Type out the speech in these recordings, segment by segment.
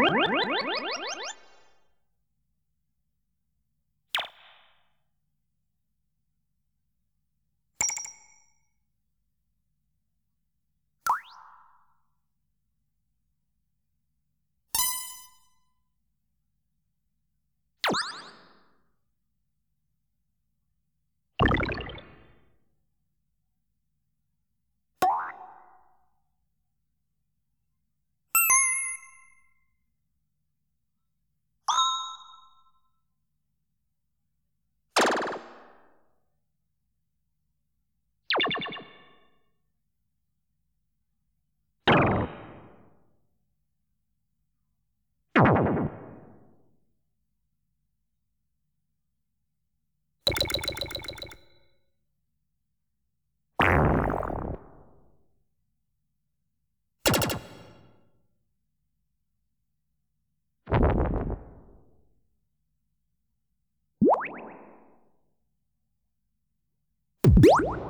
うん。you.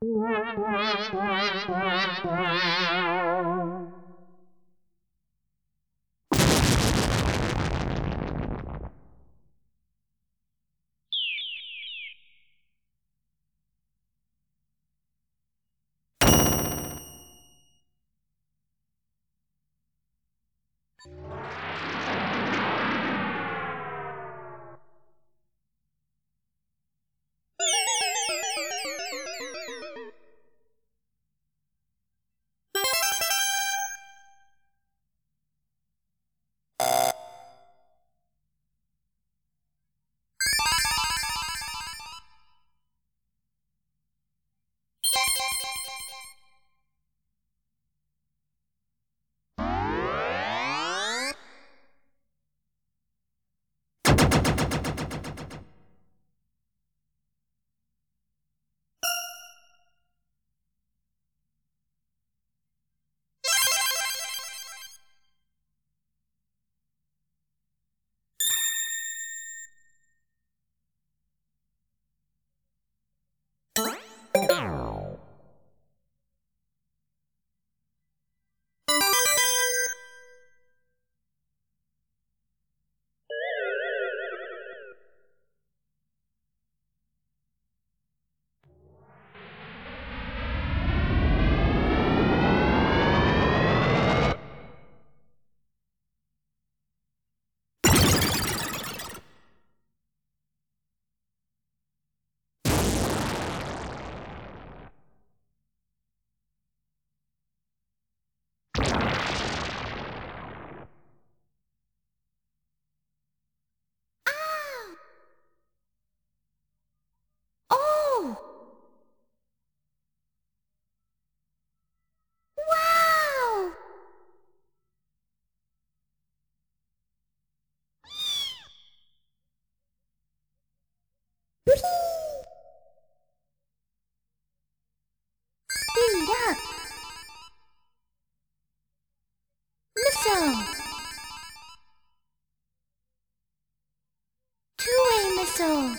Wow, wow, wow, wow. Missile.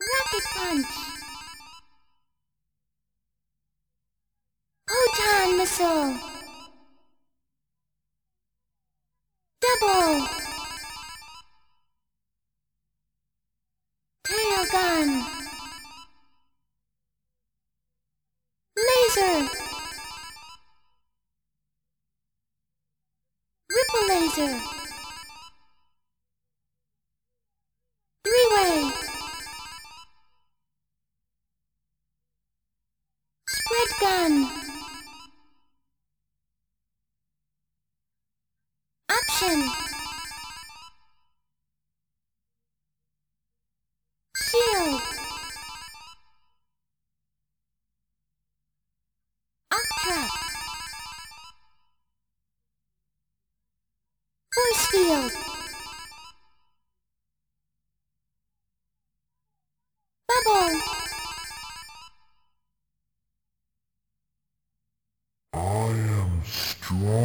Rocket Punch. Proton Missile. Double. Tail Gun. Laser. Ripple Laser. Option. Shield. Octrap. Force field. Bubble. I am strong.